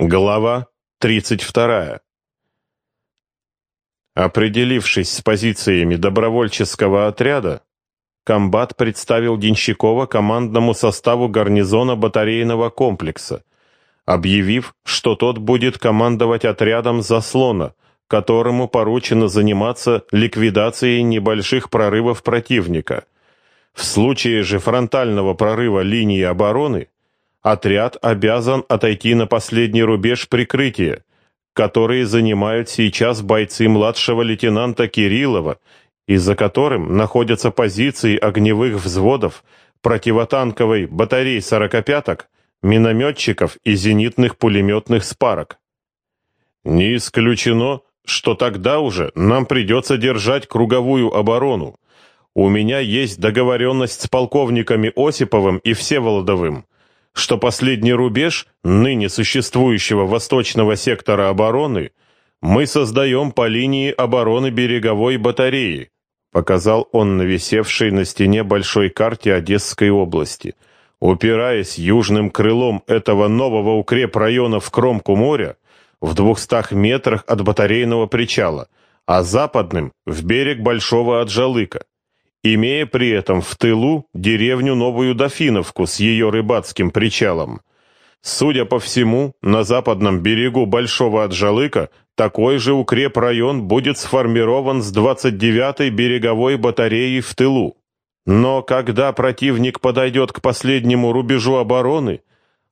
Глава 32. Определившись с позициями добровольческого отряда, комбат представил Денщикова командному составу гарнизона батарейного комплекса, объявив, что тот будет командовать отрядом заслона, которому поручено заниматься ликвидацией небольших прорывов противника. В случае же фронтального прорыва линии обороны отряд обязан отойти на последний рубеж прикрытия, который занимают сейчас бойцы младшего лейтенанта Кириллова, и за которым находятся позиции огневых взводов, противотанковой батарей сорокопяток, минометчиков и зенитных пулеметных спарок. Не исключено, что тогда уже нам придется держать круговую оборону. У меня есть договоренность с полковниками Осиповым и Всеволодовым, что последний рубеж ныне существующего восточного сектора обороны мы создаем по линии обороны береговой батареи, показал он на висевшей на стене большой карте Одесской области. Упираясь южным крылом этого нового укрепрайона в кромку моря, в двухстах метрах от батарейного причала, а западным — в берег Большого Аджалыка имея при этом в тылу деревню Новую Дофиновку с ее рыбацким причалом. Судя по всему, на западном берегу Большого Аджалыка такой же укрепрайон будет сформирован с 29-й береговой батареей в тылу. Но когда противник подойдет к последнему рубежу обороны,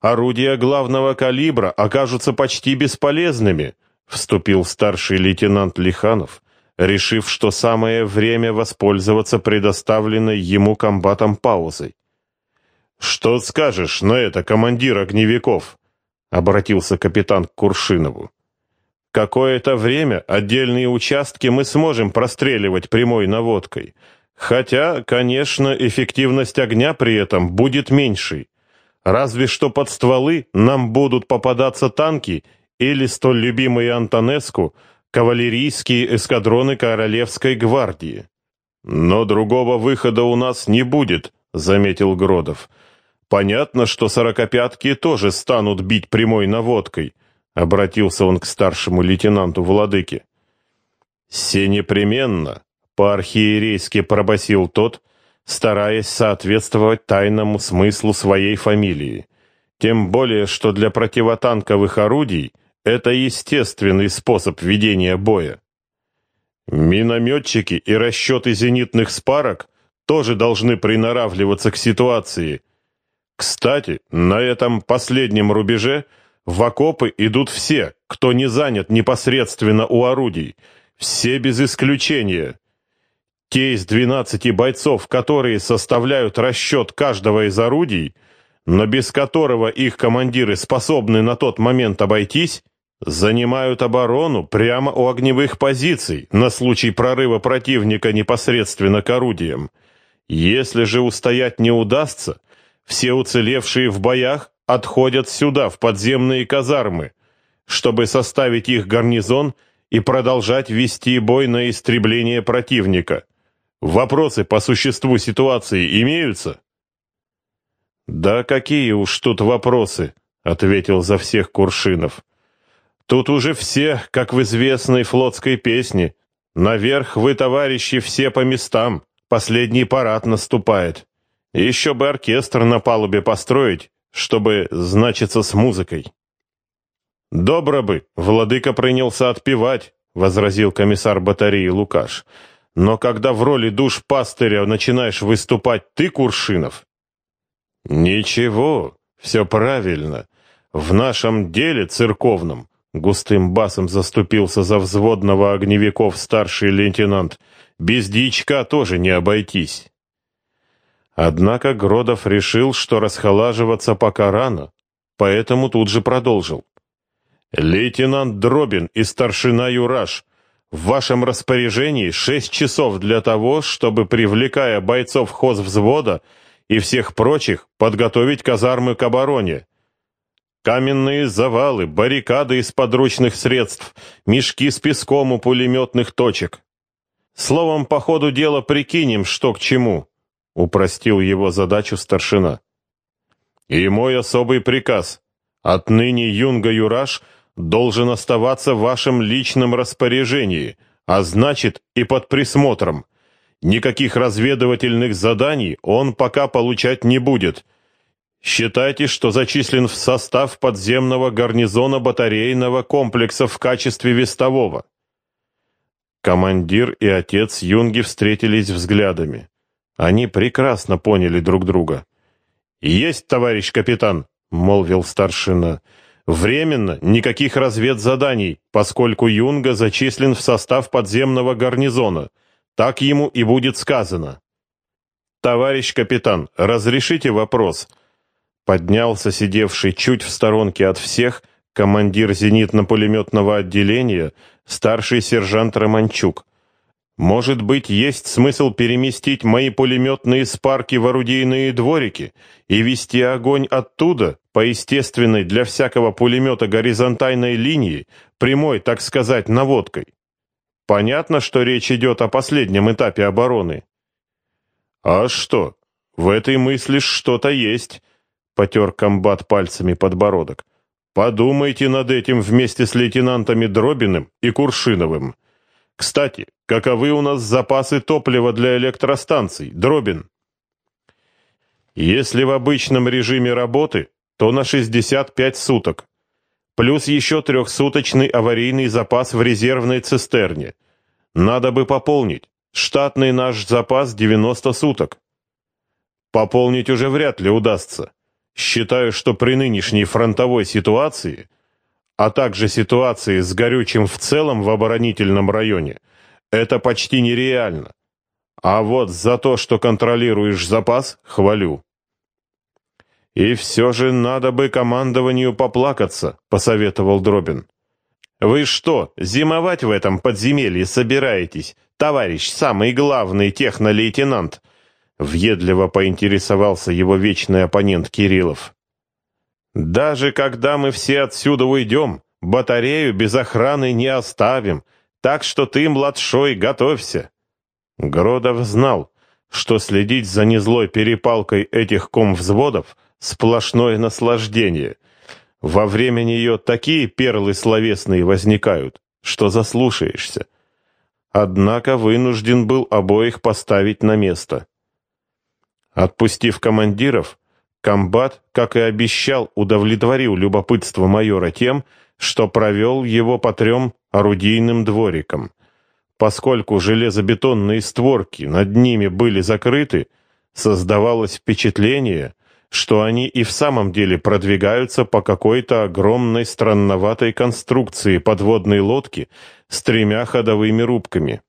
орудия главного калибра окажутся почти бесполезными, вступил старший лейтенант Лиханов, решив, что самое время воспользоваться предоставленной ему комбатом паузой. «Что скажешь на это, командир огневиков?» — обратился капитан к Куршинову. «Какое-то время отдельные участки мы сможем простреливать прямой наводкой, хотя, конечно, эффективность огня при этом будет меньшей. Разве что под стволы нам будут попадаться танки или столь любимые Антонеску — кавалерийские эскадроны Королевской гвардии. Но другого выхода у нас не будет, заметил Гродов. Понятно, что сорокопятки тоже станут бить прямой наводкой, обратился он к старшему лейтенанту Владыке. Все непременно, по-архиерейски пробасил тот, стараясь соответствовать тайному смыслу своей фамилии. Тем более, что для противотанковых орудий – это естественный способ ведения боя. Минометчики и расчеты зенитных спарок тоже должны приноравливаться к ситуации. Кстати, на этом последнем рубеже в окопы идут все, кто не занят непосредственно у орудий, все без исключения. Те из 12 бойцов, которые составляют расчет каждого из орудий, но без которого их командиры способны на тот момент обойтись, занимают оборону прямо у огневых позиций на случай прорыва противника непосредственно к орудиям. Если же устоять не удастся, все уцелевшие в боях отходят сюда, в подземные казармы, чтобы составить их гарнизон и продолжать вести бой на истребление противника. Вопросы по существу ситуации имеются? «Да какие уж тут вопросы», — ответил за всех Куршинов. Тут уже все, как в известной флотской песне. Наверх вы, товарищи, все по местам. Последний парад наступает. Еще бы оркестр на палубе построить, чтобы значиться с музыкой. «Добро бы, владыка принялся отпевать», — возразил комиссар батареи Лукаш. «Но когда в роли душ пастыря начинаешь выступать ты, Куршинов...» «Ничего, все правильно. В нашем деле церковном Густым басом заступился за взводного огневиков старший лейтенант. Без дичка тоже не обойтись. Однако Гродов решил, что расхолаживаться пока рано, поэтому тут же продолжил. «Лейтенант Дробин и старшина Юраш, в вашем распоряжении шесть часов для того, чтобы, привлекая бойцов хозвзвода и всех прочих, подготовить казармы к обороне. Каменные завалы, баррикады из подручных средств, мешки с песком у пулеметных точек. Словом, по ходу дела прикинем, что к чему, — упростил его задачу старшина. И мой особый приказ Отныне Юнга-Юраш должен оставаться в вашем личном распоряжении, а значит и под присмотром. Никаких разведывательных заданий он пока получать не будет. Считайте, что зачислен в состав подземного гарнизона батарейного комплекса в качестве вестового. Командир и отец Юнги встретились взглядами. Они прекрасно поняли друг друга. «Есть, товарищ капитан», — молвил старшина. «Временно никаких разведзаданий, поскольку Юнга зачислен в состав подземного гарнизона. Так ему и будет сказано». «Товарищ капитан, разрешите вопрос?» Поднялся сидевший чуть в сторонке от всех командир зенитно-пулеметного отделения, старший сержант Романчук. Может быть, есть смысл переместить мои пулеметные спарки в орудийные дворики и вести огонь оттуда, по естественной для всякого пулемета горизонтальной линии, прямой, так сказать, наводкой? Понятно, что речь идет о последнем этапе обороны. А что? В этой мысли что-то есть, потер комбат пальцами подбородок. Подумайте над этим вместе с лейтенантами Дробиным и Куршиновым. Кстати, каковы у нас запасы топлива для электростанций, Дробин? Если в обычном режиме работы, то на 65 суток. Плюс еще трехсуточный аварийный запас в резервной цистерне. Надо бы пополнить. Штатный наш запас 90 суток. Пополнить уже вряд ли удастся. Считаю, что при нынешней фронтовой ситуации а также ситуации с горючим в целом в оборонительном районе, это почти нереально. А вот за то, что контролируешь запас, хвалю. И все же надо бы командованию поплакаться, посоветовал Дробин. Вы что, зимовать в этом подземелье собираетесь, товарищ самый главный технолейтенант? Въедливо поинтересовался его вечный оппонент Кириллов. Даже когда мы все отсюда уйдем, батарею без охраны не оставим, так что ты, младшой, готовься. Гродов знал, что следить за незлой перепалкой этих комвзводов — сплошное наслаждение. Во время нее такие перлы словесные возникают, что заслушаешься. Однако вынужден был обоих поставить на место. Отпустив командиров, Комбат, как и обещал, удовлетворил любопытство майора тем, что провел его по трем орудийным дворикам. Поскольку железобетонные створки над ними были закрыты, создавалось впечатление, что они и в самом деле продвигаются по какой-то огромной странноватой конструкции подводной лодки с тремя ходовыми рубками.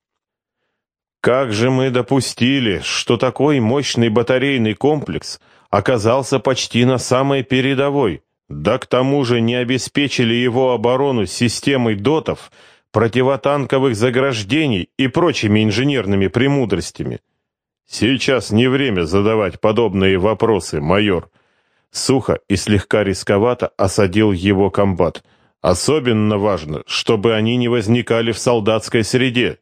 Как же мы допустили, что такой мощный батарейный комплекс — оказался почти на самой передовой, да к тому же не обеспечили его оборону системой дотов, противотанковых заграждений и прочими инженерными премудростями. Сейчас не время задавать подобные вопросы, майор. Сухо и слегка рисковато осадил его комбат. Особенно важно, чтобы они не возникали в солдатской среде.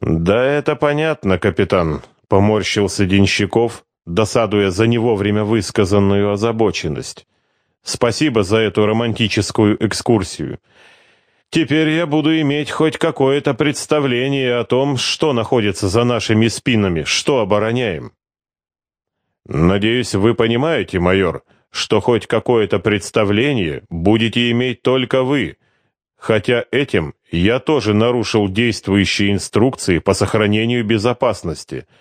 Да это понятно, капитан, поморщился Денщиков, досадуя за него время высказанную озабоченность. Спасибо за эту романтическую экскурсию. Теперь я буду иметь хоть какое-то представление о том, что находится за нашими спинами, что обороняем. Надеюсь, вы понимаете, майор, что хоть какое-то представление будете иметь только вы, хотя этим я тоже нарушил действующие инструкции по сохранению безопасности —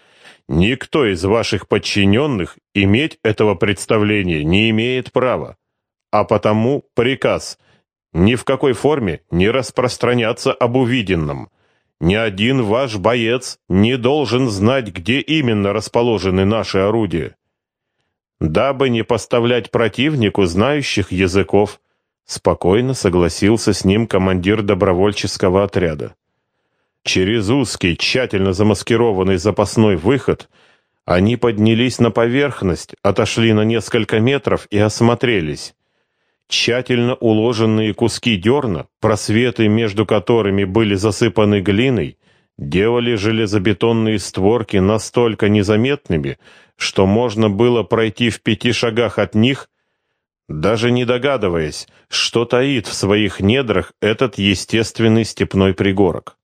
Никто из ваших подчиненных иметь этого представления не имеет права, а потому приказ ни в какой форме не распространяться об увиденном. Ни один ваш боец не должен знать, где именно расположены наши орудия. Дабы не поставлять противнику знающих языков, спокойно согласился с ним командир добровольческого отряда. Через узкий, тщательно замаскированный запасной выход они поднялись на поверхность, отошли на несколько метров и осмотрелись. Тщательно уложенные куски дерна, просветы между которыми были засыпаны глиной, делали железобетонные створки настолько незаметными, что можно было пройти в пяти шагах от них, даже не догадываясь, что таит в своих недрах этот естественный степной пригорок.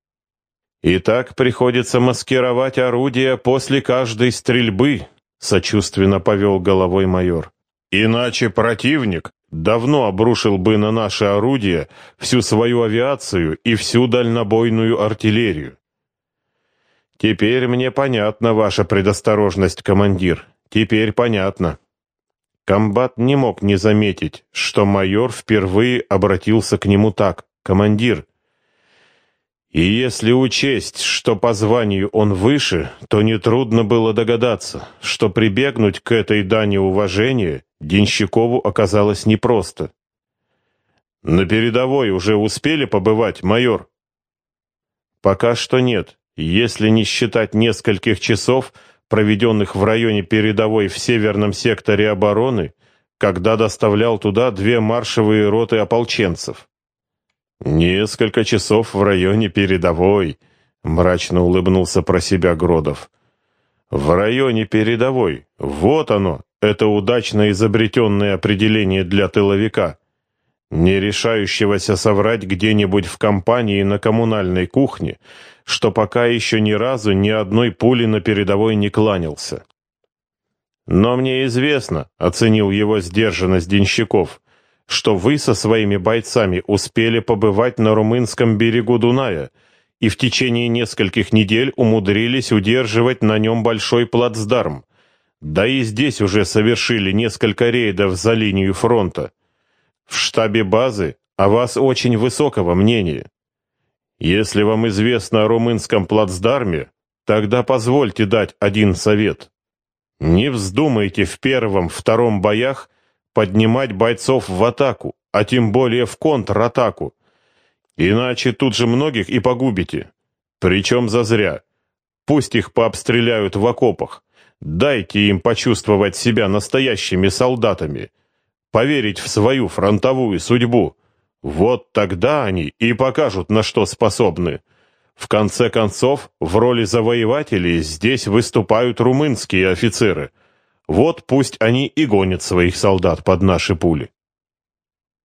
И так приходится маскировать орудия после каждой стрельбы, сочувственно повел головой майор. Иначе противник давно обрушил бы на наши орудия всю свою авиацию и всю дальнобойную артиллерию. Теперь мне понятна ваша предосторожность, командир. Теперь понятно. Комбат не мог не заметить, что майор впервые обратился к нему так: "Командир, и если учесть, что по званию он выше, то нетрудно было догадаться, что прибегнуть к этой дани уважения Денщикову оказалось непросто. «На передовой уже успели побывать, майор?» «Пока что нет, если не считать нескольких часов, проведенных в районе передовой в северном секторе обороны, когда доставлял туда две маршевые роты ополченцев. «Несколько часов в районе передовой», — мрачно улыбнулся про себя Гродов. «В районе передовой. Вот оно, это удачно изобретенное определение для тыловика, не решающегося соврать где-нибудь в компании на коммунальной кухне, что пока еще ни разу ни одной пули на передовой не кланялся». «Но мне известно», — оценил его сдержанность Денщиков, что вы со своими бойцами успели побывать на румынском берегу Дуная и в течение нескольких недель умудрились удерживать на нем большой плацдарм. Да и здесь уже совершили несколько рейдов за линию фронта. В штабе базы о вас очень высокого мнения. Если вам известно о румынском плацдарме, тогда позвольте дать один совет. Не вздумайте в первом-втором боях поднимать бойцов в атаку, а тем более в контратаку. Иначе тут же многих и погубите. Причем зазря. Пусть их пообстреляют в окопах. Дайте им почувствовать себя настоящими солдатами. Поверить в свою фронтовую судьбу. Вот тогда они и покажут, на что способны. В конце концов, в роли завоевателей здесь выступают румынские офицеры – вот пусть они и гонят своих солдат под наши пули.